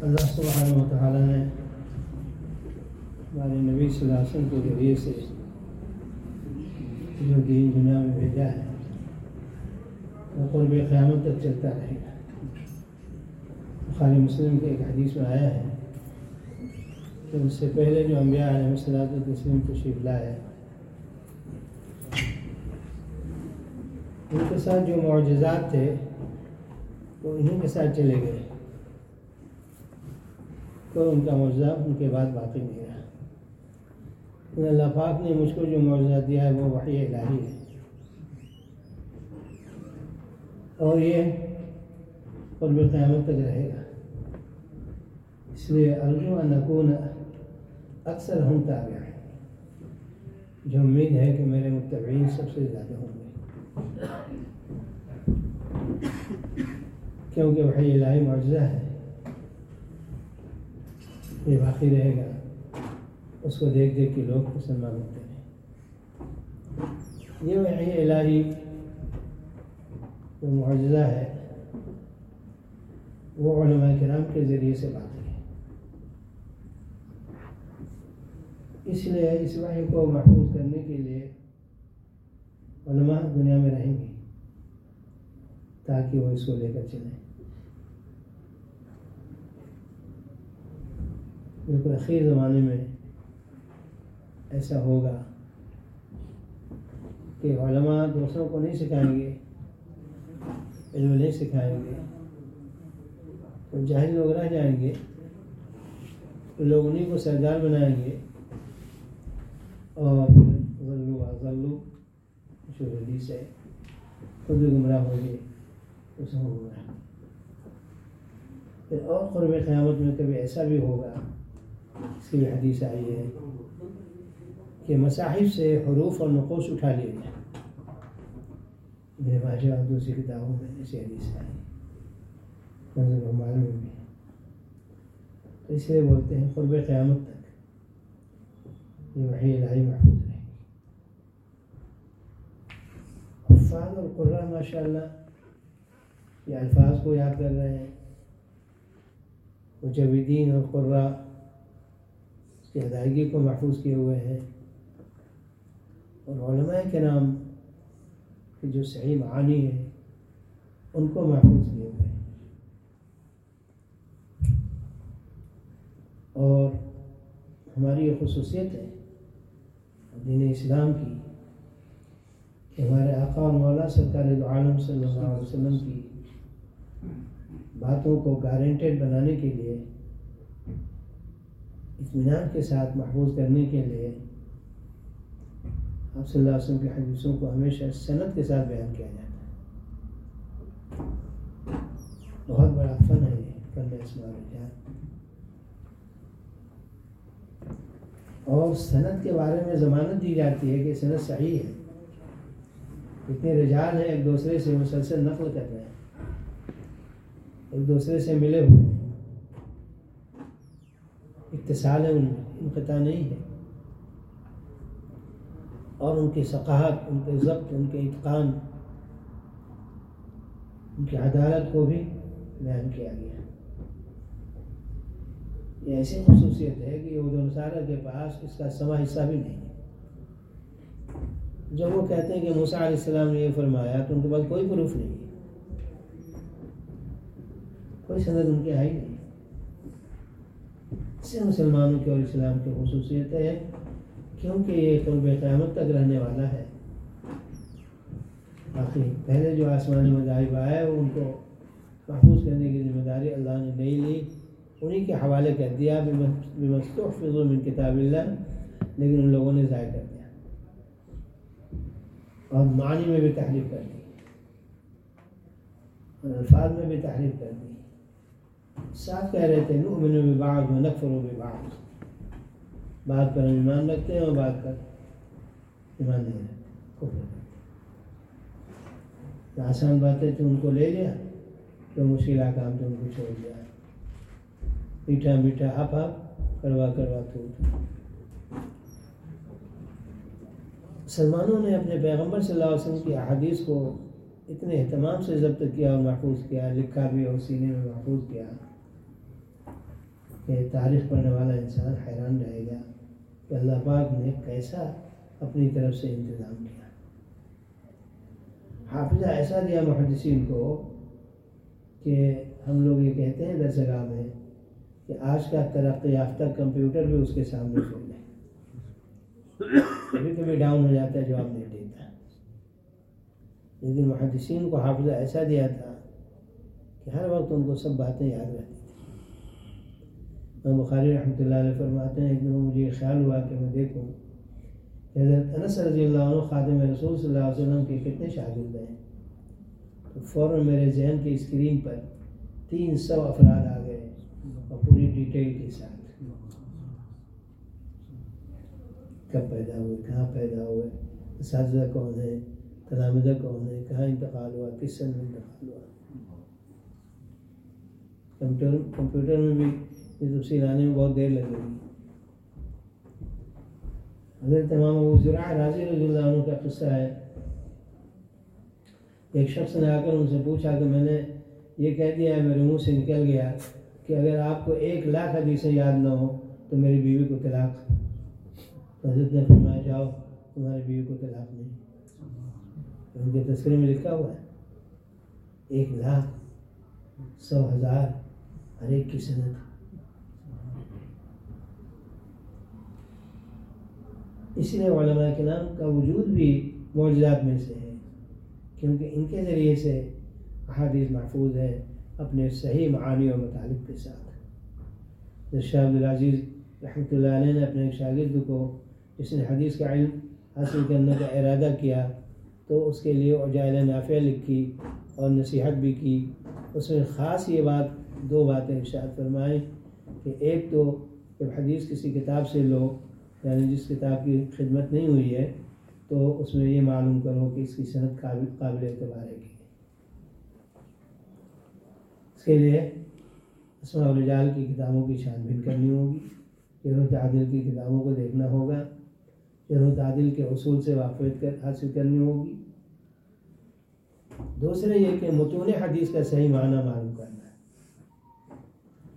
اللہ سبحانہ و تعالیٰ نے ہمارے نبی صلی اللہ علیہ وسلم کے ذریعے سے جو دین دنیا میں بھیجا ہے، وہ قرب قیامت تک چلتا رہے گا۔ بخاری مسلم کے ایک حدیث میں آیا ہے کہ اس سے پہلے جو انبیاء علیہ السلاۃ تسلیم تشریف لائے ان کے ساتھ جو معجزات تھے، وہ انہیں کے ساتھ چلے گئے۔ تو ان کا معجزہ ان کے بعد باقی نہیں رہا۔ اللہ پاک نے مجھ کو جو معجزہ دیا ہے، وہ وحی الہی ہے۔ اور یہ قرب قیامت تک رہے گا۔ اس لیے ارجو نقون اکثر ہم تابع ہیں جو امید ہے کہ میرے متبعین سب سے زیادہ ہوں گے۔ کیونکہ وہی الہی معجزہ ہے۔ یہ باقی رہے گا۔ اس کو دیکھ دیکھ کے لوگ مسلمان ہوتے ہیں۔ یہ وہی الہی جو معجزہ ہے، وہ علماء کرام کے ذریعے سے باقی ہے۔ اس لیے اس وحی کو محفوظ کرنے کے لیے علماء دنیا میں رہیں گے تاکہ وہ اس کو لے کر چلیں۔ بالکل اخیر زمانے میں ایسا ہوگا کہ علماء دوسروں کو نہیں سکھائیں گے، علم نہیں سکھائیں گے۔ تو جاہل لوگ رہ جائیں گے، تو لوگ انہیں کو سردار بنائیں گے اور غلو غلو جو حدیث ہے، خود گمراہ ہو گئے، اس میں گمراہ پھر اور قرب قیامت میں کبھی ایسا بھی ہوگا، اس کی حدیث آئی ہے، کہ مصاحب سے حروف اور نقوش اٹھا لیے جائیں میرے ماجہ اور دوسری کتابوں میں ایسی حدیث آئی منظر عمال میں بھی۔ تو اس لیے بولتے ہیں قرب قیامت تک یہ وحی الہی محفوظ رہے گی حفاظ اور قرہ ماشاء اللہ یہ الفاظ کو یاد کر رہے ہیں۔ مجودین اور قرہ اس کی ادائیگی کو محفوظ کیے ہوئے ہیں۔ اور علماء کے نام کہ جو صحیح معانی ہے ان کو محفوظ کیے ہوئے ہیں۔ اور ہماری یہ خصوصیت ہے، دین اسلام کی کہ ہمارے آقا مولا سرکار عالم صلی اللہ علیہ وسلم کی باتوں کو گارنٹیڈ بنانے کے لیے، اطمینان کے ساتھ محفوظ کرنے کے لیے آپ صلی اللہ علیہ وسلم کی حدیثوں کو ہمیشہ صنعت کے ساتھ بیان کیا جاتا ہے۔ بہت بڑا فن ہے یہ، فن اسماعی اور صنعت کے بارے میں ضمانت دی جاتی ہے کہ صنعت صحیح ہے۔ اتنے رجال ہیں، ایک دوسرے سے مسلسل نقل کر رہے ہیں۔ ایک دوسرے سے ملے ہوئے ہیں۔ اتصال ہے، ان میں انقطاع نہیں ہے۔ اور ان کی ثقافت، ان کے ضبط، ان کے اتقان، ان کی عدالت کو بھی بیان کیا گیا۔ یہ ایسی خصوصیت ہے کہ یہود نصارہ کے پاس اس کا سما حصہ بھی نہیں ہے۔ جب وہ کہتے ہیں کہ موسیٰ علیہ السلام نے یہ فرمایا تو ان کے پاس کوئی پروف نہیں ہے۔ کوئی سند ان کے آئی نہیں۔ اس سے مسلمانوں کی اور اسلام کی خصوصیت ہے کیونکہ یہ قرب قیامت تک رہنے والا ہے۔ باقی پہلے جو آسمانی مذاہب آئے وہ ان کو محفوظ کرنے کی ذمہ داری اللہ نے نہیں لی۔ انہیں کے حوالے کر دیا۔ بمستحفظ من کتاب اللہ، لیکن ان لوگوں نے ضائع کر دیا۔ اور معنی میں بھی تحریف کر دی۔ اور الفاظ میں بھی تحریف کر دی۔ صاف کہہ رہے تھے نؤمن ببعض و نکفر ببعض۔ بات پر ہم ایمان رکھتے ہیں اور بات پر ایمان نہیں رکھتے آسان باتیں تو ان کو لے لیا۔ تو مشکل کام تو ان کو چھوڑ دیا۔ میٹھا میٹھا آپ آپ کروا کروا تو۔ مسلمانوں نے اپنے پیغمبر صلی اللہ علیہ وسلم کی احادیث کو اتنے اہتمام سے ضبط کیا اور محفوظ کیا، لکھا بھی اور سینے میں محفوظ کیا کہ تاریخ پڑھنے والا انسان حیران رہے گا کہ اللہ پاک نے کیسا اپنی طرف سے انتظام کیا۔ حافظہ ایسا دیا محدثین کو کہ ہم لوگ یہ کہتے ہیں درسگاہ میں کہ آج کا ترقی یافتہ کمپیوٹر بھی اس کے سامنے سن کبھی کبھی ڈاؤن ہو جاتا ہے، جواب نہیں دیتا۔ لیکن محدثین کو حافظہ ایسا دیا تھا کہ ہر وقت ان کو سب باتیں یاد رہتی تھیں۔ میں بخاری رحمۃ اللہ علیہ فرماتے ہیں، ایک دن مجھے یہ خیال ہوا کہ میں دیکھوں کہ حضرت انس رضی اللہ عنہ خادم رسول صلی اللہ علیہ وسلم کے کتنے شاگرد ہیں۔ تو فوراً میرے ذہن کی اسکرین پر تین سو افراد آ گئے اور پوری ڈیٹیل کے ساتھ۔ کب پیدا ہوئے، کہاں پیدا ہوئے، اساتذہ کون ہے تلامدہ کون ہے کہاں انتقال ہوا، کس سن میں انتقال ہوا؟ کمپیوٹر کمپیوٹر میں بھی یہ تفصیل آنے میں بہت دیر لگے گی حضرت تمام ابو ذرا راضی رضی اللہ عنہ کا قصہ ہے۔ ایک شخص نے آ کر ان سے پوچھا کہ میں نے یہ کہہ دیا ہے، میرے منہ سے نکل گیا کہ اگر آپ کو ایک لاکھ حدیثیں یاد نہ ہو تو میری بیوی کو طلاق۔ حضرت نے فرمایا، جاؤ تمہاری بیوی کو طلاق نہیں ان کے تذکرے میں لکھا ہوا ہے، ایک لاکھ سو ہزار ہر ایک کی صنعت اسی لیے علماء کے نام کا وجود بھی معجزات میں سے ہے، کیونکہ ان کے ذریعے سے احادیث محفوظ ہے اپنے صحیح معانی و مطالب کے ساتھ۔ شاہ عبدالعزیز رحمۃ اللہ علیہ نے اپنے شاگرد کو جس نے حدیث کا علم حاصل کرنے کا ارادہ کیا تو اس کے لیے اجائل نافع لکھی اور نصیحت بھی کی۔ اس میں خاص یہ بات، دو باتیں ارشاد فرمائیں کہ ایک تو جب حدیث کسی کتاب سے لو یعنی جس کتاب کی خدمت نہیں ہوئی ہے، تو اس میں یہ معلوم کرو کہ اس کی صنعت قابل قابل اعتبار ہے کہ اس کے لیے اسماء الرجال کی کتابوں کی چھان بین کرنی ہوگی جر و تعدل کی کتابوں کو دیکھنا ہوگا۔ جر و تعدل کے اصول سے واقفیت حاصل کرنی ہوگی۔ دوسرے یہ کہ متون حدیث کا صحیح معنی معلوم کرنا ہے۔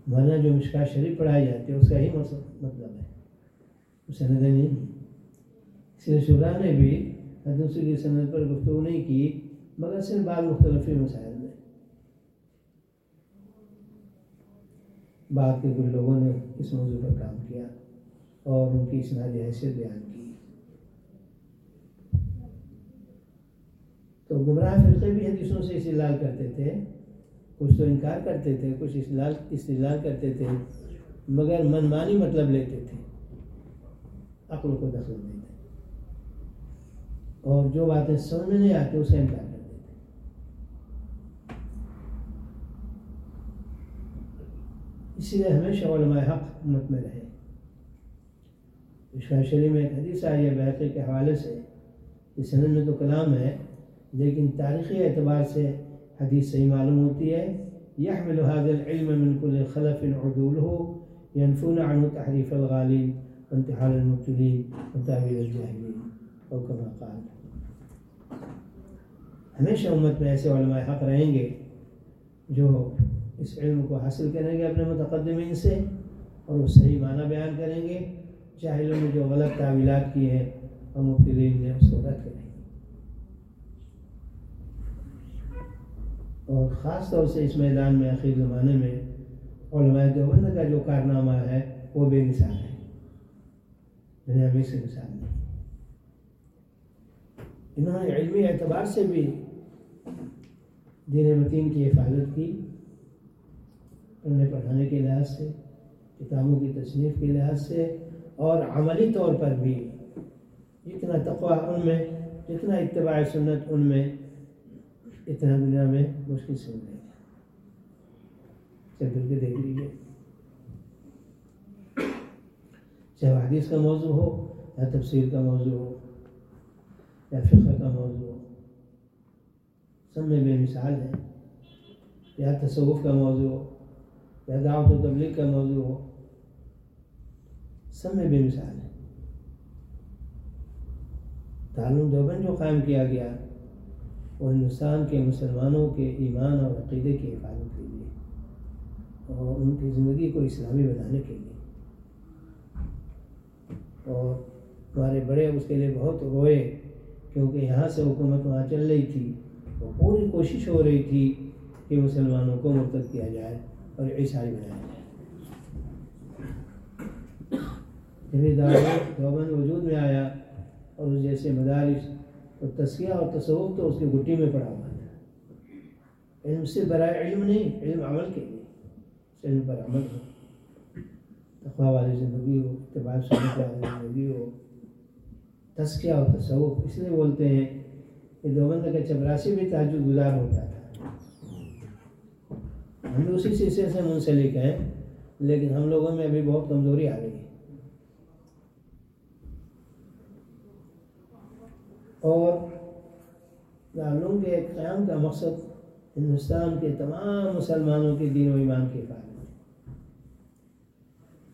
معنی جو مشکا شریف پڑھائی جاتی ہے، اس کا ہی مطلب ہے۔ سندیں نہیں اس لیے شبرا نے بھی دوسری کی سند پر گفتگو نہیں کی، مگر صرف بعض مختلف مسائل میں بعد کے کچھ لوگوں نے اس موضوع پر کام کیا اور ان کی اسنادی حیثیت بیان کی۔ تو گمراہ فرقے بھی حدیثوں سے استدلال کرتے تھے، کچھ تو انکار کرتے تھے، کچھ استدلال استدلال کرتے تھے، مگر منمانی مطلب لیتے تھے۔ عقل کو دخل دیتے اور جو باتیں سمجھ میں نہیں آتی، اسے انکار کر دیتے اسی لیے ہمیشہ علماء حق امت میں رہے۔ اشکا شریف میں ایک حدیث آئی ہے بحقی کے حوالے سے اس سند میں تو کلام ہے لیکن تاریخی اعتبار سے حدیث صحیح معلوم ہوتی ہے۔ يحمل هذا العلم من كل خلف عدوله ينفون عنه تحريف الغالين وانتحال المبتلين وتعويل الجاهلين او كما قال۔ ہمیشہ امت میں ایسے علماء حق رہیں گے جو اس علم کو حاصل کریں گے اپنے متقدمین سے اور وہ صحیح معنی بیان کریں گے۔ جاہلوں نے جو غلط تعویلات کی ہیں اور مبتلین نے اس کو رد کریں گے اور خاص طور سے اس میدان میں اخیر زمانے میں علماء دیوبند کا جو کارنامہ ہے، وہ بے مثال ہے۔ یعنی دنیا میں سے مثال نہیں۔ انہوں نے علمی اعتبار سے بھی دین متین کی حفاظت کی۔ پڑھنے پڑھانے کے لحاظ سے، کتابوں کی تصنیف کے لحاظ سے، اور عملی طور پر بھی۔ جتنا تقوی ان میں، جتنا اتباع سنت ان میں اتنا دنیا میں مشکل سے ملے گا۔ چل کے دیکھ لیجیے چاہے حدیث کا موضوع ہو، یا تفسیر کا موضوع ہو، یا فقہ کا موضوع ہو، سب میں بے مثال ہے۔ یا تصوف کا موضوع ہو، یا دعوت و تبلیغ کا موضوع ہو، سب میں بے مثال ہے۔ تعلق دیوبند جو قائم کیا گیا وہ ہندوستان کے مسلمانوں کے ایمان اور عقیدے کی حفاظت کے لیے اور ان کی زندگی کو اسلامی بنانے کے لیے۔ اور ہمارے بڑے اس کے لیے بہت روئے کیونکہ یہاں سے حکومت وہاں چل رہی تھی، وہ پوری کوشش ہو رہی تھی کہ مسلمانوں کو مرتب کیا جائے اور عیسائی بنایا جائے۔ جب دیوبند وجود میں آیا اور اس جیسے مدارس اور تسکیہ اور تصوف تو اس کی گٹی میں پڑا ہوا ہے علم سے برائے علم نہیں، علم عمل کے لیے۔ علم پر عمل ہو۔ تقوا والی زندگی ہو، اتباع سنت والی زندگی ہو۔ تسکیہ اور تصوف، اس لیے بولتے ہیں کہ دیوبند کا چپراسی بھی تاجد گزار ہوتا تھا۔ ہم اسی سلسلے سے منسلک ہیں، لیکن ہم لوگوں میں ابھی بہت کمزوری آ گئی ہے۔ اور دارالعلوم کے قیام کا مقصد ہندوستان کے تمام مسلمانوں کے دین و ایمان کے حفاظت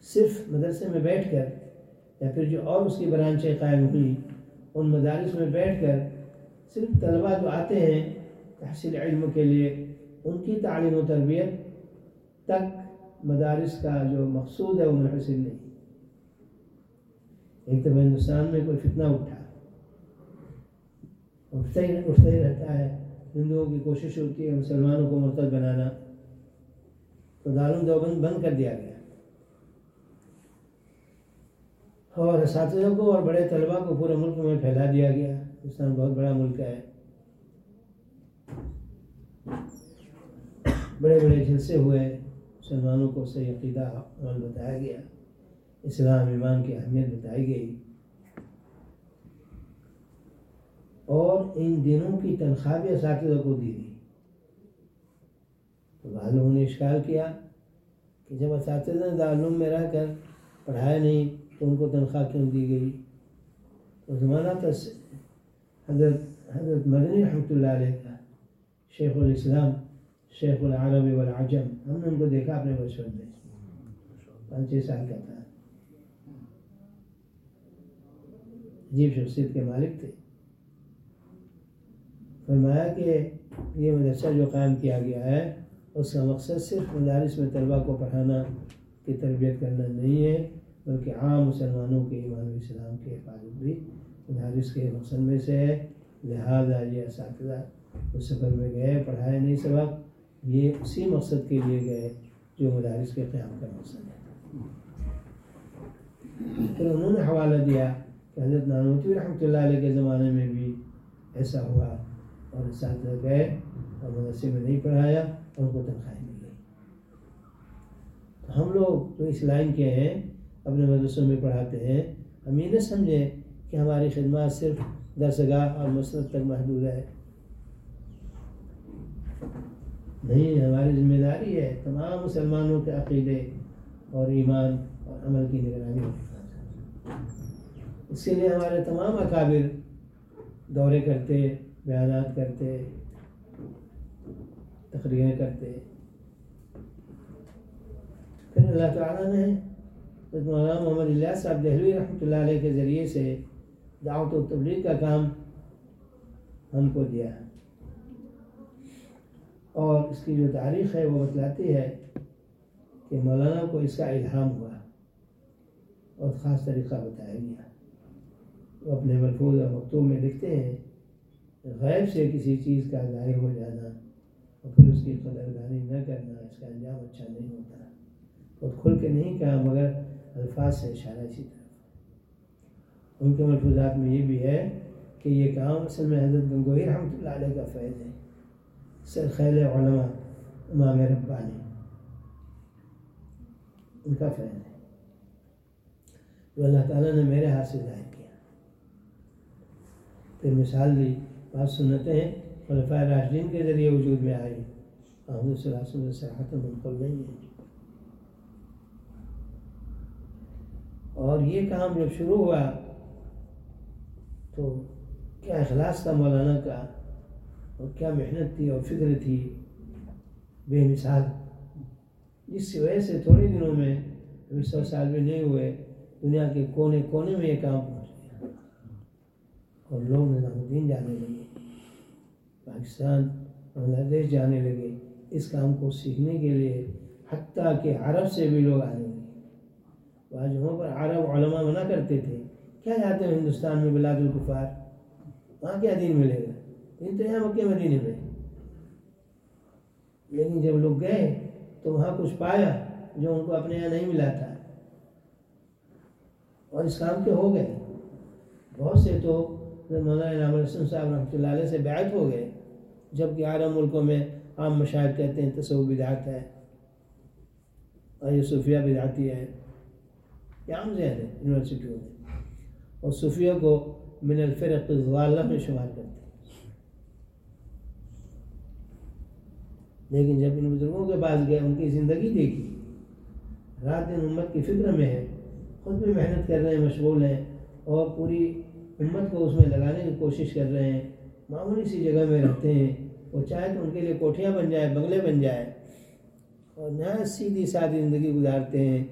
صرف مدرسے میں بیٹھ کر یا پھر جو اور اس کی برانچیں قائم ہوئی، ان مدارس میں بیٹھ کر صرف طلباء جو آتے ہیں تحصیل علم کے لیے، ان کی تعلیم و تربیت تک مدارس کا جو مقصود ہے، وہ منحصر نہیں۔ ایک تو ہندوستان میں کوئی فتنہ اٹھا۔ اٹھتا ہی اٹھتا ہی رہتا ہے۔ ہندوؤں کی کوشش ہوتی ہے مسلمانوں کو مرتب بنانا۔ تو دارالعلوم دیوبند بند کر دیا گیا۔ اور اساتذہ کو اور بڑے طلباء کو پورے ملک میں پھیلا دیا گیا۔ ہندوستان بہت بڑا ملک ہے۔ بڑے بڑے جلسے ہوئے۔ مسلمانوں کو صحیح عقیدہ عمل بتایا گیا۔ اسلام ایمان کی اہمیت بتائی گئی۔ اور ان دنوں کی تنخواہ بھی اساتذہ کو دی گئی۔ تو بعض نے اشکال کیا کہ جب اساتذہ نے دارالعلوم میں رہ کر پڑھایا نہیں تو ان کو تنخواہ کیوں دی گئی؟ تو زمانہ تھا حضرت حضرت مدنی رحمۃ اللہ علیہ کا، شیخ الاسلام، شیخ العرب والعجم، ہم نے ان کو دیکھا اپنے بچپن میں۔ پانچ چھ سال کا تھا۔ عجیب شخصیت کے مالک تھے۔ فرمایا کہ یہ مدرسہ جو قائم کیا گیا ہے، اس کا مقصد صرف مدارس میں طلباء کو پڑھانا کی تربیت کرنا نہیں ہے، بلکہ عام مسلمانوں کے ایمان و اسلام کی حفاظت بھی مدارس کے مقصد میں سے ہے۔ لہٰذا یہ اساتذہ اس سفر میں گئے، پڑھائے نہیں سبق، یہ اسی مقصد کے لیے گئے جو مدارس کے قیام کا مقصد ہے۔ پھر انہوں نے حوالہ دیا کہ حضرت نانوتی رحمۃ اللہ علیہ کے زمانے میں بھی ایسا ہوا۔ اور اساتذہ گئے اور مدرسے میں نہیں پڑھایا اور ان کو تنخواہیں مل گئی۔ ہم لوگ جو اس لائن کے ہیں، اپنے مدرسوں میں پڑھاتے ہیں، ہم یہ نہ سمجھیں کہ ہماری خدمات صرف درسگاہ اور مسرت تک محدود ہے۔ نہیں، ہماری ذمہ داری ہے تمام مسلمانوں کے عقیدے اور ایمان اور عمل کی نگرانی اس کے لیے ہمارے تمام اکابر دورے کرتے بیانات کرتے، تقریریں کرتے۔ پھر اللہ تعالیٰ نے مولانا محمد اللہ صاحب دہلوی رحمۃ اللہ علیہ کے ذریعے سے دعوت و تبلیغ کا کام ہم کو دیا۔ ہے اور اس کی جو تاریخ ہے وہ بتلاتی ہے کہ مولانا کو اس کا الہام ہوا اور خاص طریقہ بتایا گیا۔ وہ اپنے ملفوظ اور مکتوب میں لکھتے ہیں غیب سے کسی چیز کا ظاہر ہو جانا اور پھر اس کی قدردانی نہ کرنا، اس کا انجام اچھا نہیں ہوتا۔ خود کھل کے نہیں کہا، مگر الفاظ سے اشارہ اسی طرف۔ ان کے ملفوظات میں یہ بھی ہے کہ یہ کام اصل میں حضرت گنگوئی رحمۃ اللہ علیہ کا فیض ہے۔ سر خیل علماء، امام ربانی، ان کا فیض ہے۔ جو اللہ تعالیٰ نے میرے ہاتھ سے ظاہر کیا۔ پھر مثال دی بات سنتے ہیں خلفۂ راشدین کے ذریعے وجود میں آئی محمد صلی اللہ علیہ وسلم منقل نہیں ہے۔ اور یہ کام جب شروع ہوا، تو کیا اخلاص تھا مولانا کا؟ اور کیا محنت تھی اور فکر تھی بے مثال؟ جس کی وجہ سے تھوڑے دنوں میں، ابھی سو سال بھی نہیں ہوئے، دنیا کے کونے کونے میں یہ کام اور لوگ نظام الدین جانے لگے۔ پاکستان، بنگلہ دیش جانے لگے۔ اس کام کو سیکھنے کے لیے حتیٰ کہ عرب سے بھی لوگ آنے لگے۔ آج وہاں پر عرب علماء منع کرتے تھے۔ کیا جاتے ہیں ہندوستان میں بلاد الکفار؟ وہاں کیا دین ملے گا؟ دین تو یہاں مکے مدینے میں۔ لیکن جب لوگ گئے تو وہاں کچھ پایا جو ان کو اپنے یہاں نہیں ملا تھا۔ اور اس کام کے ہو گئے۔ بہت سے تو مولانا انعام الحسن صاحب رحمۃ اللہ علیہ سے بیعت ہو گئے، جبکہ عالم ملکوں میں عام مشاہد کہتے ہیں تصور بدعت ہے، اور یہ صوفیہ بدعتی ہے، یہ عام ذہن ہے یونیورسٹیوں میں۔ اور صوفیہ کو من الفرق الضالہ میں شمار کرتے ہیں۔ لیکن جب ان بزرگوں کے پاس گئے، ان کی زندگی دیکھی، رات دن امت کی فکر میں ہے، خود بھی محنت کر رہے ہیں، مشغول ہیں، اور پوری امت کو اس میں لگانے کی کوشش کر رہے ہیں، معمولی سی جگہ میں رہتے ہیں۔ وہ چاہے تو ان کے لیے کوٹھیاں بن جائیں، بنگلے بن جائیں۔ اور نہ سیدھی سادھی زندگی گزارتے ہیں۔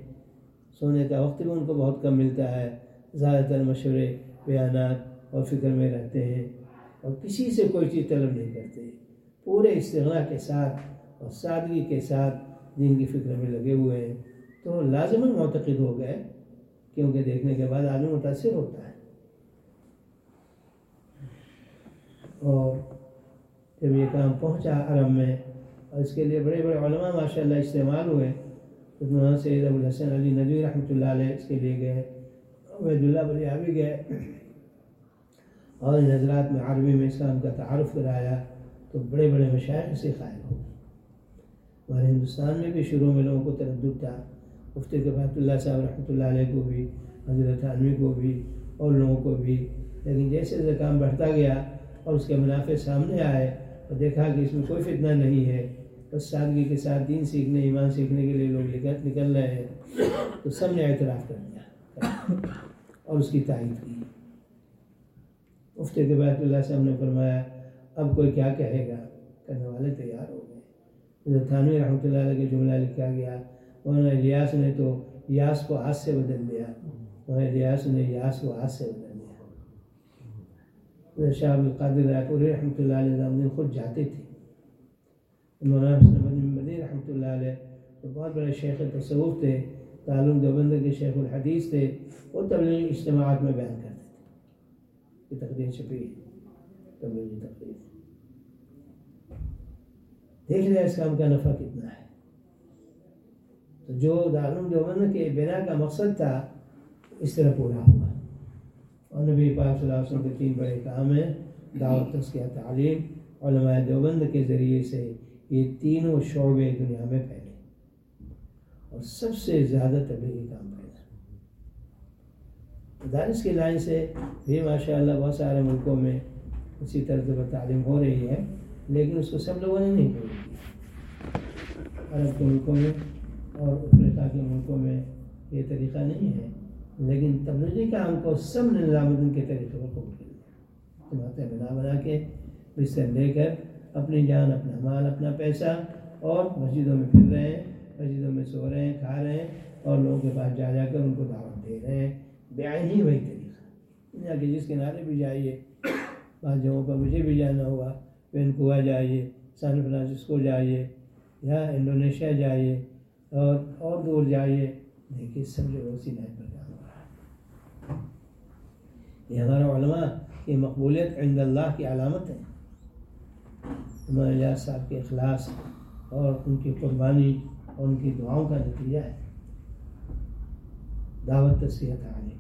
سونے کا وقت بھی ان کو بہت کم ملتا ہے۔ زیادہ تر مشورے، بیانات اور فکر میں رہتے ہیں۔ اور کسی سے کوئی چیز طلب نہیں کرتے۔ پورے استغنا کے ساتھ اور سادگی کے ساتھ دین کی فکر میں لگے ہوئے ہیں۔ تو لازماً معتقد ہو گئے، کیونکہ دیکھنے کے بعد آدمی متاثر ہوتا ہے۔ اور جب یہ کام پہنچا عرب میں، اور اس کے لیے بڑے بڑے علماء ماشاء اللہ استعمال ہوئے، تو وہاں سید ابو الحسن علی ندوی رحمۃ اللہ علیہ اس کے لیے گئے عبید اللہ بلیا بھی گئے، اور ان حضرات میں عربی میں اسلام کا تعارف کرایا، تو بڑے بڑے مشاعر سے قائم ہو ہمارے ہندوستان میں بھی شروع میں لوگوں کو تردد تھا، مفتی کے بعد اللہ صاحب رحمۃ اللہ علیہ کو بھی، حضرت عالمی کو بھی، اور لوگوں کو بھی، لیکن جیسے جیسے کام بڑھتا گیا اور اس کے منافع سامنے آئے اور دیکھا کہ اس میں کوئی فتنہ نہیں ہے۔ بس سادگی کے ساتھ دین سیکھنے، ایمان سیکھنے کے لیے لوگ نکل رہے ہیں۔ تو سب نے اعتراف کر دیا اور اس کی تعریف کی۔ مفتی کے بعد اللہ صاحب نے فرمایا، اب کوئی کیا کہے گا؟ کہنے والے تیار ہو گئے۔ تھانوی رحمۃ اللہ علیہ کے جملہ لکھا گیا مولانا الیاس نے تو یاس کو آس سے بدل دیا۔ مولانا الیاس نے یاس کو آس سے بدل دیا۔ شاہ القادر رائے پوری رحمۃ اللہ علیہ دن خود جاتے تھے۔ مولانا حسن مدی رحمۃ اللہ علیہ تو بہت بڑے شیخ تصوف تھے، تعلق دیوبند کے شیخ الحدیث تھے، وہ تبلیغی اجتماعات میں بیان کرتے تھے۔ یہ تقریر چھپی تبلیغی تقریر دیکھ لیا اس کام کا نفع کتنا ہے۔ تو جو دارالعلوم دیوبند کے بنا کا مقصد تھا، اس طرح پورا ہوا۔ اور نبی پاک صلی اللہ علیہ وسلم کے تین بڑے کام ہیں، دعوت تذکیہ تعلیم، علماء دیوبند کے ذریعے سے یہ تینوں شعبے دنیا میں پھیلے۔ اور سب سے زیادہ تبلیغی کام پھیلا۔ دانش کی لائن سے بھی ماشاء اللہ بہت سارے ملکوں میں اسی طرح سے تعلیم ہو رہی ہے، لیکن اس کو سب لوگوں نے نہیں کی عرب کے ملکوں میں اور افریقہ کے ملکوں میں یہ طریقہ نہیں ہے۔ لیکن تبلیغی کام کو سب نے نظام الدین کے طریقے کو قبول کر لیا تمہارے بنا بنا کے بستر لے کر اپنی جان، اپنا مال، اپنا پیسہ اور مسجدوں میں پھر رہے ہیں، مسجدوں میں سو رہے ہیں، کھا رہے ہیں اور لوگوں کے پاس جا جا کر ان کو دعوت دے رہے ہیں۔ بیان ہی وہی طریقہ۔ دنیا کے جس کنارے بھی جائیے، بعض جگہوں پر مجھے بھی جانا ہوگا وینکوا جائیے، سان فرانسسکو جائیے، یا انڈونیشیا جائیے اور اور دور جائیے۔ دیکھیے سب جگہ اسی نئے پر کام ہو رہا ہے؟ یہ ہمارا علماء کی مقبولیت عند اللہ کی علامت ہے۔ ہمارے الیاس صاحب کے اخلاص اور ان کی قربانی اور ان کی دعاؤں کا نتیجہ ہے۔ دعوت تصویر تعلیم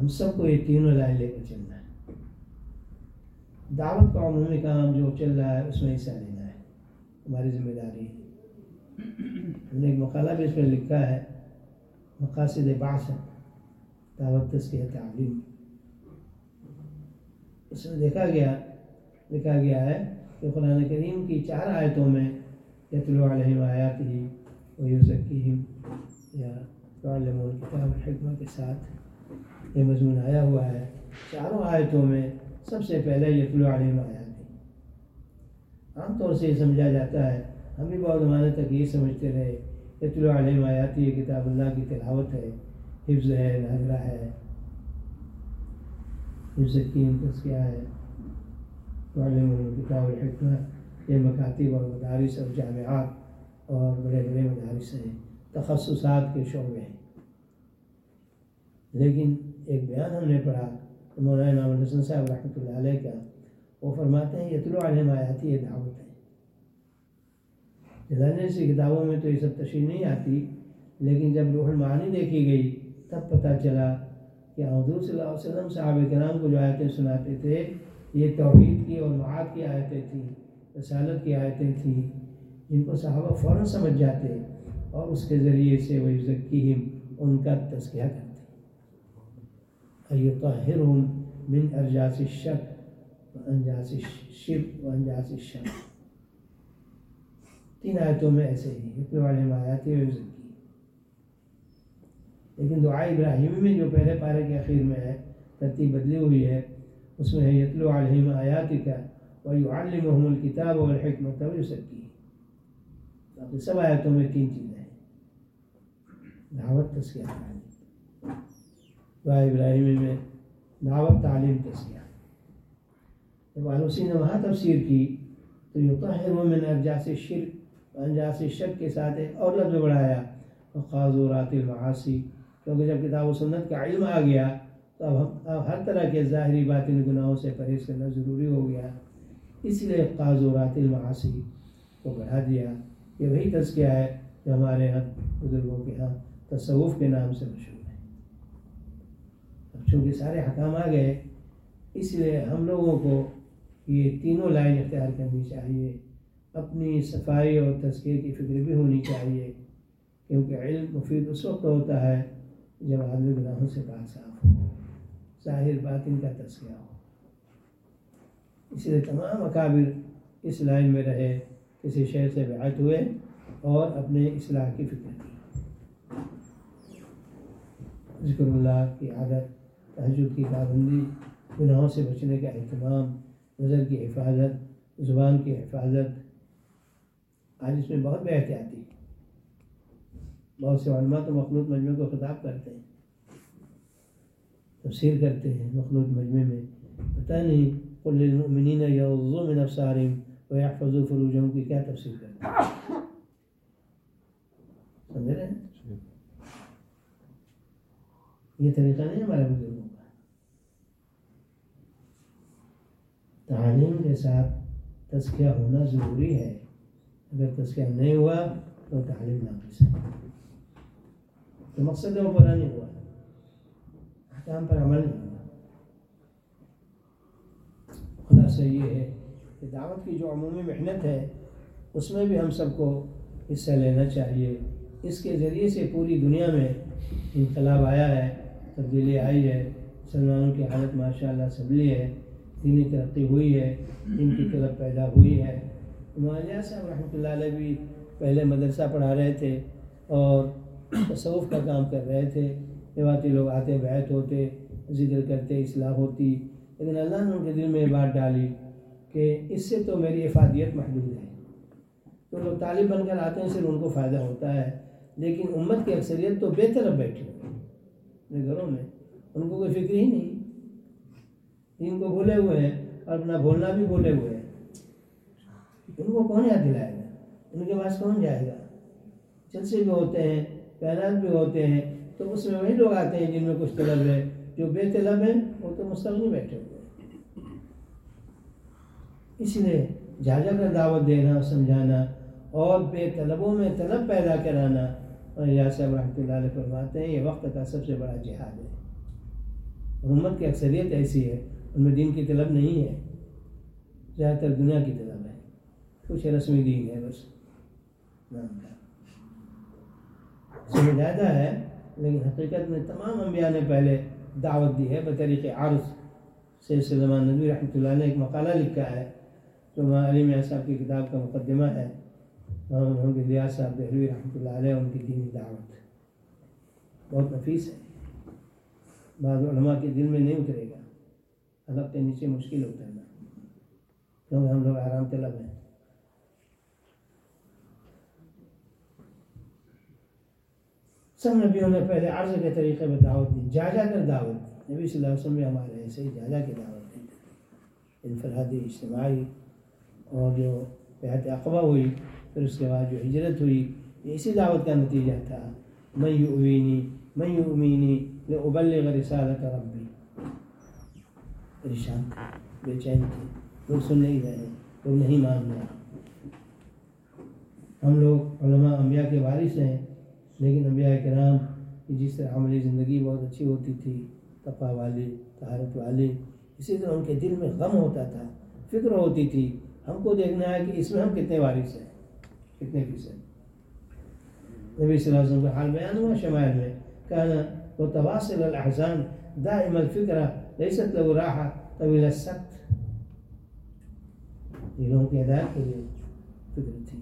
ہم سب کو یہ تینوں لائن لے کر چلنا ہے۔ دعوت کا عمومی کام جو چل رہا ہے، اس میں حصہ لینا ہے۔ ہماری ذمہ داری ہے۔ ایک مقالہ بھی اس میں لکھا ہے، مقاصد باسط دعوت تذکیہ تعلیم۔ اس میں دیکھا گیا، لکھا گیا ہے کہ قرآن کریم کی چار آیتوں میں یتلو علیہم آیات ہی و یوزکیم یا علم الکتاب الحکمہ کے ساتھ یہ مضمون آیا ہوا ہے۔ چاروں آیتوں میں سب سے پہلے یتلو علیہم آیات ہی عام طور سے یہ سمجھا جاتا ہے ہم بھی بہت زمانے تک یہ سمجھتے رہے یتلو علیہم آیاتی یہ کتاب اللہ کی تلاوت ہے، حفظ ہے ناظرہ ہے۔ یوسکیم تذکیہ ہے؟ کتاب الحکمہ، یہ مکاتب اور مدارس اور جامعات اور بڑے بڑے مدارس ہیں، تخصصات کے شعبے ہیں۔ لیکن ایک بیان ہم نے پڑھا مولانا نام الحسن صاحب رحمۃ اللہ علیہ کا، وہ فرماتے ہیں یتلو علیہم آیاتی یہ دعوت ہے۔ ظاہر سی کتابوں میں تو یہ سب تشریح نہیں آتی، لیکن جب روح المعانی دیکھی گئی، تب پتہ چلا کہ حضور صلی اللہ علیہ وسلم صحابہ کرام کو جو آیتیں سناتے تھے، یہ توحید کی اور معاد کی آیتیں تھیں، رسالت کی آیتیں تھیں، جن کو صحابہ فوراً سمجھ جاتے اور اس کے ذریعے سے وہ ذکیم ان کا تذکیہ کرتے۔ ایطہرہم من ارجاس الشک و انجاس الشرک و انجاس الشک تین آیتوں میں ایسے ہی حکم والے آیاتی و ذکی لیکن دعا ابراہیمی میں جو پہلے پارے کے اخیر میں ہے، ترتیب بدلی ہوئی ہے، اس میں ہے یتلو علیہم آیاتی کا وَيُعَلِّمُهُمُ الْكِتَابَ وَالْحِكْمَةَ وَيُسَكِّيهِ باقی سب آیتوں میں تین چیزیں ہیں۔ دعوت تذکیہ تعلیم۔ دعا ابراہیمی میں دعوت، تعلیم تذکیہ جب آلوسی نے وہاں تفسیر کی، تو یطہر من ارجاس الشرک۔ انجاس الشک کے ساتھ ایک اور لفظ بڑھایا۔ وقاذورات المعاصی، کیونکہ جب کتاب و سنت کا علم آ گیا، تو اب ہم اب ہر طرح کے ظاہری باطن گناہوں سے پرہیز کرنا ضروری ہو گیا۔ اس لیے قاضورات المعاصی کو بڑھا دیا۔ یہ وہی تذکیہ ہے جو ہمارے یہاں بزرگوں کے ہاں تصوف کے نام سے مشہور ہے۔ اب چونکہ سارے حکام آ گئے، اس لیے ہم لوگوں کو یہ تینوں لائن اختیار کرنی چاہیے۔ اپنی صفائی اور تذکیے کی فکر بھی ہونی چاہیے، کیونکہ علم مفید اس وقت ہوتا ہے جب آدمی گناہوں سے پاک صاف ہو، ظاہر باطن کا تذکیہ ہو۔ اس لیے تمام اکابر اس لائن میں رہے، کسی شہر سے بیعت ہوئے اور اپنے اصلاح کی فکر کی۔ ذکر اللہ کی عادت، تہجد کی پابندی، گناہوں سے بچنے کا اہتمام، نظر کی حفاظت، زبان کی حفاظت ہاں، آج اس میں بہت بے احتیاطی بہت سے علماء تو مخلوط مجموعے کو خطاب کرتے ہیں۔ تفسیر کرتے ہیں مخلوط مجموعے میں۔ پتہ نہیں، قل للمؤمنین یغضوا من ابصارهم ويحفظوا فروجهم کی کیا تفسیر کرتے ہیں سمجھ رہے ہیں؟ یہ طریقہ نہیں ہمارے بزرگوں کا۔ تعلیم کے ساتھ تذکیہ ہونا ضروری ہے۔ اگر تذکیہ نہیں ہوا تو تعلیم ناقص ہے تو مقصد وہ پورا نہیں ہوا۔ احکام پر عمل نہیں ہوا۔ خدا سے یہ ہے کہ دعوت کی جو عمومی محنت ہے، اس میں بھی ہم سب کو حصہ لینا چاہیے۔ اس کے ذریعے سے پوری دنیا میں انقلاب آیا ہے، تبدیلی آئی ہے۔ مسلمانوں کی حالت ماشاء اللہ سبلی ہے۔ دینی ترقی ہوئی ہے، دین کی طلب پیدا ہوئی ہے۔ مالیہ صاحب رحمۃ اللہ علیہ بھی پہلے مدرسہ پڑھا رہے تھے اور تصوف کا کام کر رہے تھے۔ روایتی لوگ آتے بیت ہوتے، ذکر کرتے، اصلاح ہوتی۔ لیکن اللہ نے ان کے دل میں یہ بات ڈالی کہ اس سے تو میری افادیت محدود ہے۔ تو لوگ طالب بن کر آتے ہیں، صرف ان کو فائدہ ہوتا ہے۔ لیکن امت کی اکثریت تو بے طرف بیٹھی اپنے گھروں میں ان کو کوئی فکر ہی نہیں۔ ان کو بھولے ہوئے ہیں اور اپنا بولنا بھی بھولے ہوئے ہیں۔ ان کو کون یاد دلائے گا؟ ان کے پاس کون جائے گا؟ جلسے بھی ہوتے ہیں بیانات بھی ہوتے ہیں، تو اس میں وہی لوگ آتے ہیں جن میں کچھ طلب ہے۔ جو بے طلب ہیں، وہ تو مستقل بیٹھے ہوئے ہیں۔ اس لیے جا جا کر دعوت دینا، سمجھانا اور بے طلبوں میں طلب پیدا کرانا۔ اور یا صاحب رحمۃ اللہ علیہ فرماتے ہیں، یہ وقت کا سب سے بڑا جہاد ہے۔ امت کی اکثریت ایسی ہے، ان میں دین کی طلب نہیں ہے۔ زیادہ تر دنیا کی طلب۔ کچھ رسمی دین ہے بس۔ نام کا ہے، لیکن حقیقت میں تمام انبیاء نے پہلے دعوت دی ہے بطریق عرض۔ سے سلمان نبی رحمۃ اللہ نے ایک مقالہ لکھا ہے جو وہاں علی میاں صاحب کی کتاب کا مقدمہ ہے۔ وہاں انہوں کے ریاض صاحب دہلوی رحمۃ اللہ علیہ ان کی دینی دعوت۔ بہت نفیس ہے۔ بعض علماء کے دل میں نہیں اترے گا۔ الگ کے نیچے مشکل اترنا کیونکہ ہم لوگ آرام طلب ہیں۔ سب نبیوں نے پہلے عرض کے طریقے میں دعوت دی۔ جا جا کر دعوت نبی صلی اللہ علیہ وسلم بھی ہمارے ایسے ہی جاجا کی دعوت دیتے تھے انفرادی اجتماعی اور جو بیعت اقبا ہوئی، پھر اس کے بعد جو ہجرت ہوئی، یہ اسی دعوت کا نتیجہ تھا۔ میں یؤوینی میں یؤمینی لأبلغ رسالت ربی۔ پریشان بے چین تھے۔ لوگ سن نہیں رہے لوگ نہیں مان رہے۔ ہم لوگ علماء انبیاء کے وارث ہیں۔ لیکن انبیاء کرام کی جس طرح عملی زندگی بہت اچھی ہوتی تھی تقا والی طہارت والی اسی طرح ان کے دل میں غم ہوتا تھا، فکر ہوتی تھی۔ ہم کو دیکھنا ہے کہ اس میں ہم کتنے وارث ہیں، کتنے فیصد نبی صلی اللہ علیہ وسلم کا حال بیان ہوا شمائل میں کہنا وہ تواصل الاحزان، دائم الفکر، لیست له راحہ طویل السقت یہ لوگوں کی ہدایت کے لیے فکر تھی۔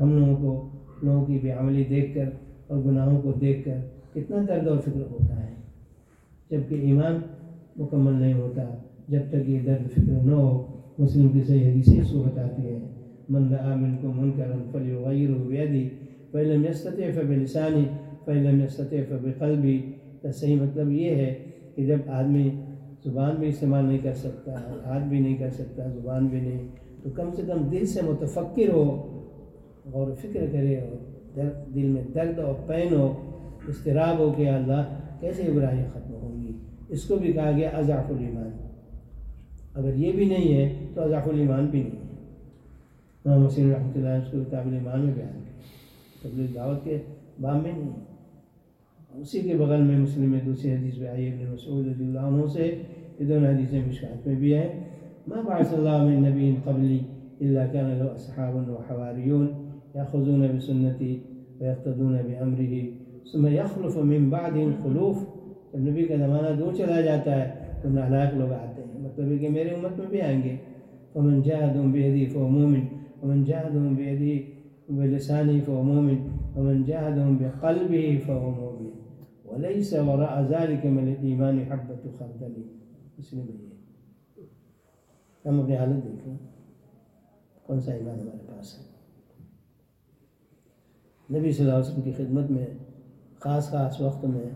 ہم لوگوں کو لوگوں کی بے عملی دیکھ کر اور گناہوں کو دیکھ کر کتنا درد اور فکر ہوتا ہے۔ جبکہ ایمان مکمل نہیں ہوتا، جب تک یہ درد فکر نہ ہو، مسلم کی صحیح حدیثیں اس کو بتاتی ہیں۔ من رأى منكم منكرا فليغيره بيده، فإن لم يستطع فبلسانه، فإن لم يستطع فبقلبه۔ کا صحیح مطلب یہ ہے کہ جب آدمی زبان بھی استعمال نہیں کر سکتا، ہاتھ بھی نہیں کر سکتا، زبان بھی نہیں، تو کم سے کم دل سے متفکر ہو غور و فکر کرے اور درد دل میں درد اور پین ہو اضطراب ہو کہ اللہ، کیسے برائیاں ختم ہوں گی؟ اس کو بھی کہا گیا اضاف الایمان۔ اگر یہ بھی نہیں ہے تو اضاف الایمان بھی نہیں ہے۔ امام وسیم رحمۃ اللہ اس کو کتاب الایمان میں بیان کیا۔ تبلیغ دعوت کے باب میں نہیں اسی کے بغل میں مسلم میں دوسری حدیث میں آئی ابن مسعود رضی اللہ عنہ سے۔ یہ دونوں حدیثیں مشکات میں بھی ہیں۔ ما بعث اللہ نبی قبلی الا كان له اصحاب وحواریون یاخذون بسنتی ويقتدون بامره ثم يخلف من بعد خلوف جب نبی کا زمانہ دور چلا جاتا ہے، تو نالاک لوگ آتے ہیں۔ مطلب ہے کہ میرے امت میں بھی آئیں گے۔ ومن جاهدهم بيدي فهو مؤمن ومن جاهدهم بيدي بلسانه فهو مؤمن ومن جاهدهم بقلبه فهو مؤمن وليس وراء ذلك من الإيمان حبة خردل۔ مسلم ہے ہم اپنی حالت دیکھیں۔ کون سا ایمان ہمارے پاس ہے؟ نبی صلی اللہ علیہ وسلم کی خدمت میں، خاص خاص وقت میں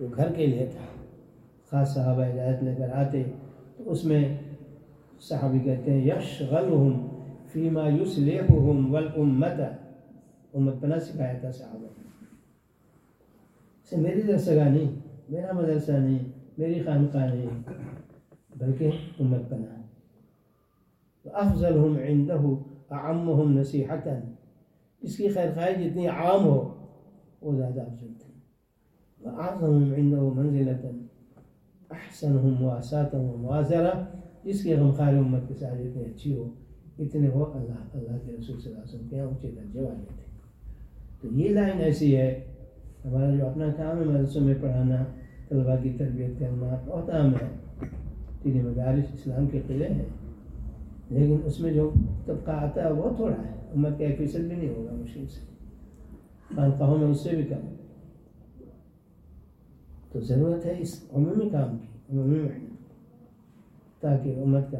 جو گھر کے لیے تھا۔ خاص صحابہ اجازت لے کر آتے تو اس میں صحابی کہتے ہیں یش غلحم فیما یوس لیحم والامت۔ امت امت پناہ سکھایا تھا صحابہ۔ سے میری درسگاہ نہیں، میرا مدرسہ نہیں، میری خانقاہ نہیں، بلکہ امت پناہ افضلهم عنده اعمهم نصیحتا اس کی خیر خواہی جتنی عام ہو، وہ زیادہ افضل تھی۔ وأعظمهم عنده منزلة، أحسنهم مواساة وموازرة جس کی غمخار امت کے ساتھ اتنی اچھی ہو، اتنے وہ اللہ اللہ کے رسول صلی اللہ علیہ وسلم کے اونچے درجے والے تھے۔ تو یہ لائن ایسی ہے، ہمارا جو اپنا کام ہے، مدرسوں میں پڑھانا طلبا کی تربیت کرنا، بہت عام ہے۔ تین مدارس اسلام کے قلعے ہیں۔ لیکن اس میں جو طبقہ آتا ہے وہ تھوڑا ہے امت کا ایک فیصد بھی نہیں ہوگا مشکل سے۔ خانقاہوں میں اس سے بھی کم۔ تو ضرورت ہے اس عمومی کام کی، عمومی محنت تاکہ امت کا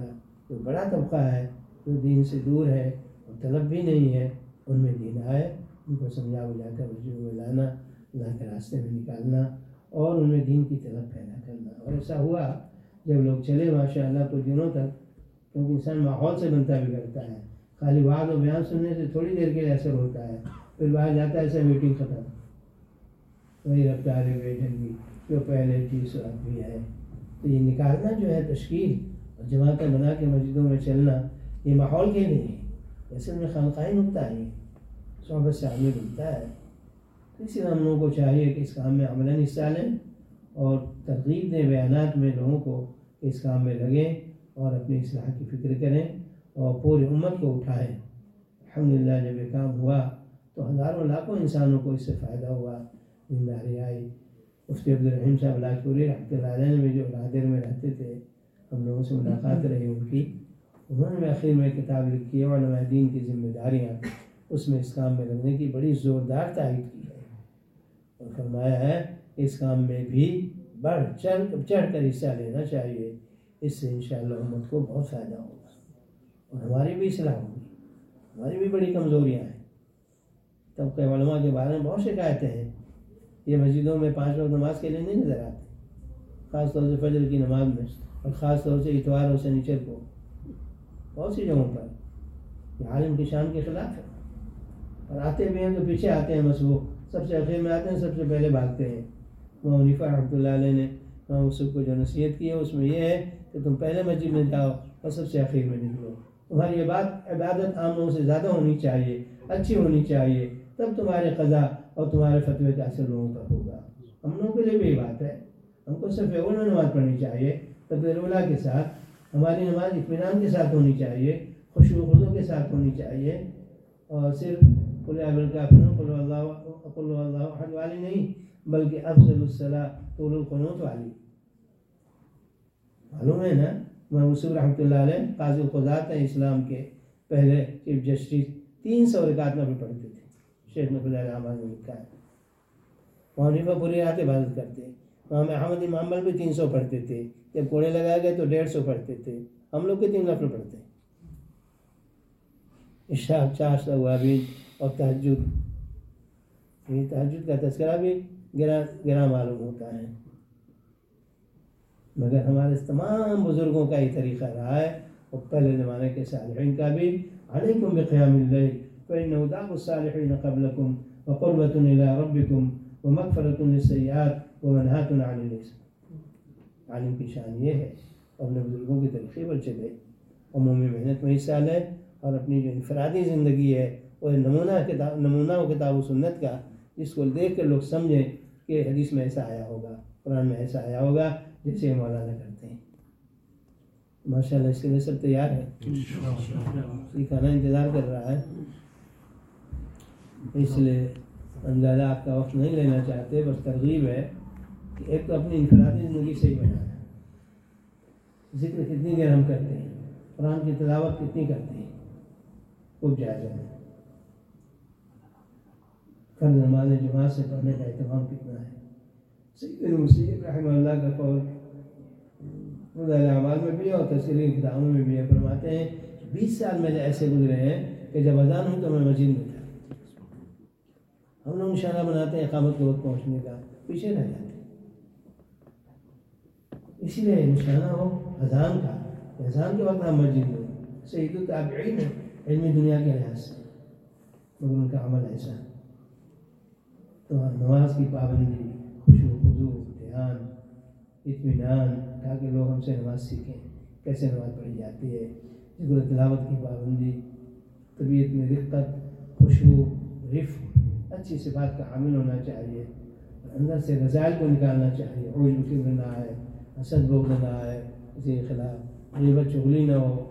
جو بڑا طبقہ ہے، جو دین سے دور ہے اور طلب بھی نہیں ہے، ان میں دین آئے، ان کو سمجھا بجا کر وجود میں لانا، اللہ کے راستے میں نکالنا اور ان میں دین کی طلب پیدا کرنا۔ اور ایسا ہوا جب لوگ چلے ماشاء اللہ کچھ دنوں تک کیونکہ انسان ماحول سے بنتا بھی کرتا ہے۔ خالی بعد و بیان سننے سے تھوڑی دیر کے لیے اثر ہوتا ہے۔ پھر باہر جاتا ہے، ایسا میٹنگ ختم۔ وہی رفتار بیٹھن کی جو پہلے تھی اب بھی ہے۔ تو یہ نکالنا جو ہے تشکیل اور جماعتیں بنا کے مسجدوں میں چلنا، یہ ماحول کے لیے ہے۔ اصل میں خانقاہی نکتا ہے۔ صحبت سے عامل بنتا ہے۔ اسی لیے ہم لوگوں کو چاہیے کہ اس کام میں عملاً حصہ لیں اور ترغیب دیں بیانات میں لوگوں کو اس کام میں لگیں۔ اور اپنی اصلاح کی فکر کریں اور پوری امت کو اٹھائیں۔ الحمدللہ، جب یہ کام ہوا تو ہزاروں لاکھوں انسانوں کو اس سے فائدہ ہوا۔ زنداری آئی۔ مفتی عبدالرحیم صاحب لاجپوری رحمۃ اللہ علیہ میں جو نادر میں رہتے تھے، ہم لوگوں سے ملاقات رہی ان کی۔ انہوں نے آخر میں کتاب لکھی ہے، علماء دین کی ذمہ داریاں۔ اس میں اس کام میں لگنے کی بڑی زوردار تائید کی ہے۔ اور فرمایا ہے، اس کام میں بھی بڑھ چڑھ چڑھ کر حصہ لینا چاہیے۔ اس سے انشاءاللہ امت کو بہت فائدہ ہوگا۔ اور ہماری بھی اصلاح ہوگی۔ ہماری بھی بڑی کمزوریاں ہیں۔ طبقہ علماء کے بارے میں بہت شکایتیں ہیں۔ یہ مسجدوں میں پانچ وقت نماز کے لیے نہیں نظر آتے۔ خاص طور سے فجر کی نماز میں اور خاص طور سے اتوار اور سنیچر کو۔ بہت سی جگہوں پر۔ یہ عالم کی شان کے خلاف ہے۔ اور آتے بھی ہیں تو پیچھے آتے ہیں مسبوق سب سے اخیر میں آتے ہیں، سب سے پہلے بھاگتے ہیں۔ وہ عنیفہ رحمۃ اللہ علیہ نے اس کو جو نصیحت کی ہے، اس میں یہ ہے کہ تم پہلے مسجد میں جاؤ اور سب سے اخیر میں نکلو۔ تمہاری عبادت عبادت عاموں سے زیادہ ہونی چاہیے، اچھی ہونی چاہیے۔ تب تمہارے قضا اور تمہارے فتوے کا اثر لوگوں کا ہوگا۔ ہم لوگوں کے لیے بھی یہ بات ہے۔ ہم کو صرف اول میں نماز پڑھنی چاہیے، تب اللہ کے ساتھ، ہماری نماز اطمینان کے ساتھ ہونی چاہیے، خوش و کے ساتھ ہونی چاہیے۔ اور صرف کل اللہ اللہ والی نہیں، بلکہ افضل الصلاح طول القنوت والی۔ معلوم ہے نا؟ محسوب رحمۃ اللہ علیہ قاضی القضات ہیں اسلام کے پہلے چیف جسٹس، تین سو رکعت میں بھی پڑھتے تھے۔ شیخ نب اللہ نے لکھا ہے۔ وہاں پوری رات عبادت کرتے وہاں احمد امام بھی تین سو پڑھتے تھے۔ جب کوڑے لگائے گئے تو ڈیڑھ سو پڑھتے تھے۔ ہم لوگ کے تین نفل پڑھتے عشاء چاش بھی اور تہجد۔ یہ تہجد کا تذکرہ بھی گرا گرا معلوم ہوتا ہے۔ مگر ہمارے تمام بزرگوں کا یہ طریقہ رہا ہے۔ اور پہلے زمانے کے صالحین کا بھی۔ علیکم بقیام اللیل۔ فإنه دعو الصالحین قبلکم وقربۃ الى ربکم ومغفرۃ للسیئات ومنهات عن الاسم عالم کی شان یہ ہے۔ اپنے بزرگوں کے طریقے پر چلے۔ عمومی محنت میں حصہ لے اور اپنی جو انفرادی زندگی ہے، وہ نمونہ کتاب نمونہ و کتاب و سنت کا، جس کو دیکھ کر لوگ سمجھیں کہ حدیث میں ایسا آیا ہوگا، قرآن میں ایسا آیا ہوگا۔ جیسے مولانا کرتے ہیں۔ ماشاء اللہ اس کے لیے سب تیار ہے۔ سکھانا انتظار کر رہا ہے۔ اس لیے اندازہ آپ کا وقت نہیں لینا چاہتے بس ترغیب ہے کہ ایک تو اپنی انفرادی زندگی سے ہی بنانا ذکر کتنی دیر ہم کرتے ہیں قرآن کی تلاوت کتنی کرتے ہیں خوب جائزہ ہے۔ فرض نماز جماعت سے پڑھنے کا اہتمام کتنا ہے۔ سید رحمہ اللہ کا قول اعمال میں بھی اور تشکیلی کتابوں میں بھی ہے فرماتے ہیں بیس سال میرے ایسے گزرے ہیں کہ جب اذان ہوں تو میں مسجد میں تھا۔ ہم لوگ نشانہ بناتے ہیں اقامت کے وقت پہنچنے کا، پیچھے رہ جاتے اسی لیے نشانہ ہو اذان کا، اذان کے وقت ہم مسجد میں سعید الطابعین ہے علمی دنیا کے لحاظ سے۔ مگر ان کا عمل ایسا تو نماز کی پابندی دھیان، اطمینان تاکہ لوگ ہم سے نماز سیکھیں، کیسے نماز پڑھی جاتی ہے؟ ذکر تلاوت کی پابندی، طبیعت میں رقت خوشبو رف اچھی صفات کا حامل ہونا چاہیے۔ اندر سے رضائل کو نکالنا چاہیے۔ عوج بکر نہ آئے اسد بوگ نہ آئے اسی کے خلاف۔ غیبت چغلی نہ ہو۔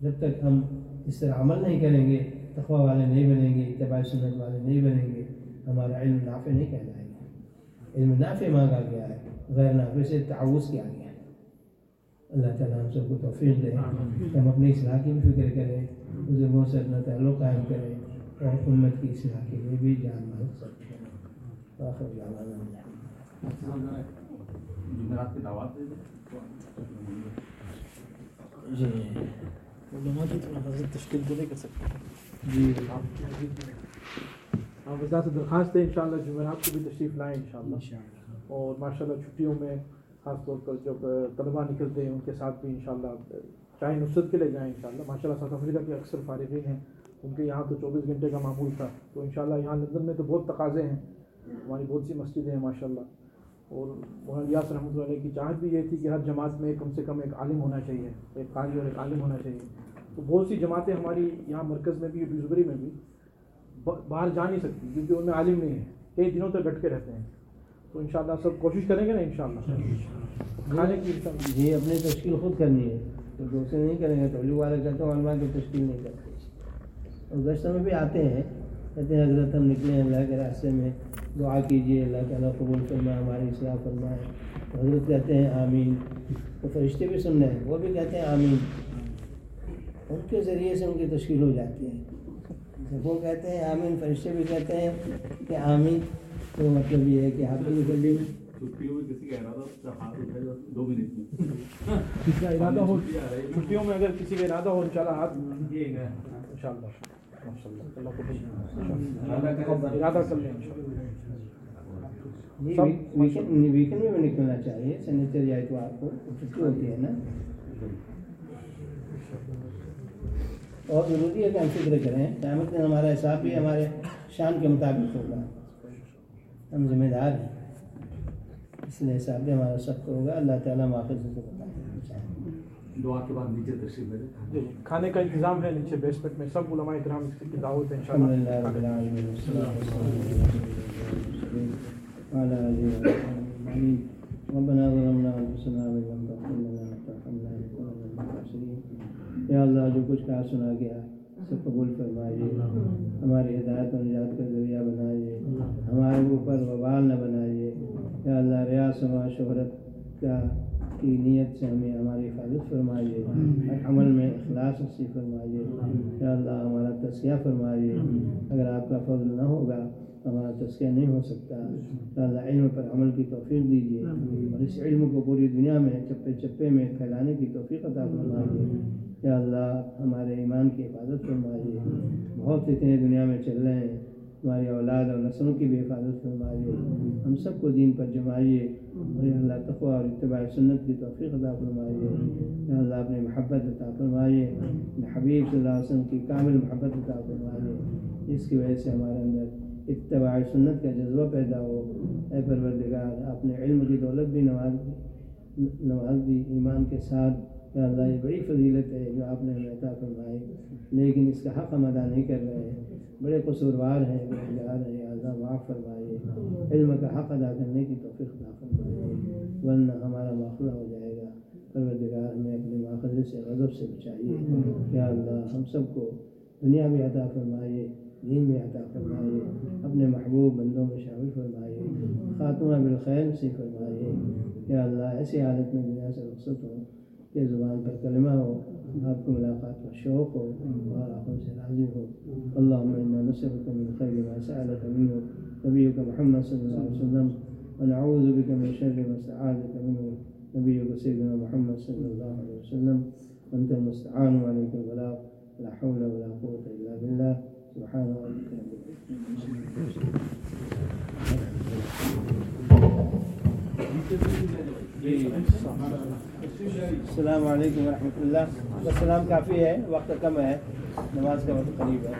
جب تک ہم اس طرح عمل نہیں کریں گے، تقوی والے نہیں بنیں گے، اتباع سنت والے نہیں بنیں گے، ہمارا علم نافع نہیں کہلائے گا۔ علم نافع مانگا گیا ہے۔ غیر نافع سے تعاوض کیا گیا ہے۔ اللہ تعالیٰ ہم سب کو توفیق دے ہم اپنی اصلاح کی بھی فکر کریں بزرگوں سے اپنا تعلق قائم کریں اور امت کی اصلاح کے لیے بھی جان مال سکتے ہیں آخر جی۔ تشکیل تو نہیں کر سکتے جی۔ وزارت درخواست ہے انشاءاللہ جمعرات کو بھی تشریف لائیں انشاءاللہ۔ اور ماشاءاللہ چھٹیوں میں خاص طور پر جب طلباء نکلتے ہیں، ان کے ساتھ بھی انشاءاللہ چاہے نصرت کے لے جائیں انشاءاللہ۔ ماشاءاللہ ساؤتھ افریقہ کے اکثر فارغین ہیں، ان کے یہاں تو چوبیس گھنٹے کا معمول تھا۔ تو انشاءاللہ یہاں لندن میں تو بہت تقاضے ہیں۔ ہماری بہت سی مسجدیں ہیں، ماشاءاللہ۔ اور مولانا ریاض رحمۃ اللہ علیہ کی چاہت بھی یہ تھی کہ ہر جماعت میں کم سے کم ایک عالم ہونا چاہیے، ایک قاری اور ایک عالم ہونا چاہیے۔ تو بہت سی جماعتیں ہماری یہاں مرکز میں بھی ڈیوزبری میں بھی باہر جا نہیں سکتی کیونکہ ان میں عالم نہیں ہے۔ کئی دنوں تک ڈٹ کے رہتے ہیں۔ تو انشاءاللہ سب کوشش کریں گے نا انشاءاللہ. کھانے کی جی اپنی تشکیل خود کرنی ہے. تو دوسرے نہیں کریں گے تو علو والے کہتے ہیں علماء کی تشکیل نہیں کرتے. اور گشتوں میں بھی آتے ہیں. کہتے ہیں حضرت ہم نکلے ہیں اللہ کے راستے میں دعا کیجیے اللہ تعالیٰ قبول فرمائے ہماری اصلاح فرمائے. تو حضرت کہتے ہیں آمین. تو فرشتے بھی سن رہے ہیں وہ بھی کہتے ہیں آمین. ان کے ذریعے سے ان کی تشکیل ہو جاتی ہے. وہ کہتے ہیں آمین فرشتے بھی کہتے ہیں کہ آمین. تو مطلب یہ ہے کہ آپ بھی کر ارادہ ہو چھٹیوں میں اگر کسی کا ارادہ ہو ان شاء اللہ ہاتھ ان شاء اللہ ارادہ کر لیں جی سب ویکینڈ میں بھی نکلنا چاہیے سنیچر یا اتوار کو چھٹی ہوتی ہے نا۔ اور ضروری ہے کہ ہم فکر کریں۔ قیامت میں ہمارا حساب بھی ہمارے شان کے مطابق ہوگا۔ ہم ذمہ دار ہیں۔ اس لیے حساب بھی ہمارا سب کو ہوگا۔ اللہ تعالیٰ واقع سے دعا کے بعد نیچے تشریف لے جی کھانے کا انتظام ہے نیچے بیسمنٹ میں۔ سب علماء کرام اس کی دعوت ہے انشاءاللہ۔ ربنا ظلمنا أنفسنا وإن لم تغفر لنا وترحمنا لنكونن من الخاسرين یا اللہ جو کچھ کہا سنا گیا۔ سب قبول فرمائیے۔ ہماری ہدایت و نجات کا ذریعہ بنائیے۔ ہمارے اوپر وبال نہ بنائیے۔ یا اللہ ریاض و شہرت کا کی نیت سے ہمیں ہماری حفاظت فرمائیے۔ عمل میں اخلاص نصیب فرمائیے۔ یا اللہ ہمارا تذکیہ فرمائیے۔ اگر آپ کا فضل نہ ہوگا ہمارا تذکیہ نہیں ہو سکتا۔ اللہ علم پر عمل کی توفیق دیجیے اور اس علم کو پوری دنیا میں چپے چپے میں پھیلانے کی توفیق عطا فرمائیے۔ یا اللہ ہمارے ایمان کی حفاظت فرمائیے۔ بہت فتنے دنیا میں چل رہے ہیں۔ ہماری اولاد اور نسلوں کی بھی حفاظت فرمائیے۔ ہم سب کو دین پر جمائیے۔ اور اللہ تقوی اور اتباع سنت کی توفیق عطا فرمائیے۔ یا اللہ اپنی محبت عطا فرمائیے۔ حبیب صلی اللہ علیہ وسلم کی کامل محبت عطا فرمائیے۔ جس کی وجہ سے ہمارے اندر اتباع سنت کا جذبہ پیدا ہو۔ اے پروردگار اپنے علم کی دولت بھی نواز دی نواز دی ایمان کے ساتھ۔ یا اللہ، یہ بڑی فضیلت ہے جو آپ نے ہمیں عطا فرمائی۔ لیکن اس کا حق ہم ادا نہیں کر رہے ہیں۔ بڑے قصوروار ہیں، گنہگار ہیں، یا معاف فرمائیے علم کا حق ادا کرنے کی توفیق عطا فرمائیے ورنہ ہمارا ماخلہ ہو جائے گا۔ پروردگار، ہمیں اپنے ماخذے سے، غضب سے بچائیے۔ یا اللہ، ہم سب کو دنیا بھی عطا فرمائیے دین بھی عطا فرمائیے اپنے محبوب بندوں میں شامل فرمائیے خاتمہ بالخیر سے فرمائیے یا اللہ، ایسی حالت میں دنیا سے رخصت ہو کہ زبان پر کلمہ ہو، آپ کو ملاقات کا شوق ہو اور آنکھوں سے راضی ہو۔ اللہم انا نسألك من خیر ما سألك منه نبیك محمد صلی اللہ علیہ وسلم، ونعوذ بك من شر ما استعاذك منه نبيك سيدنا محمد صلى الله عليه وسلم وانت المستعان وعليك البلاغ لا حول ولا قوة إلا بالله سبحان السلام علیکم ورحمۃ اللہ۔ السلام کافی ہے، وقت کم ہے، نماز کا وقت قریب ہے۔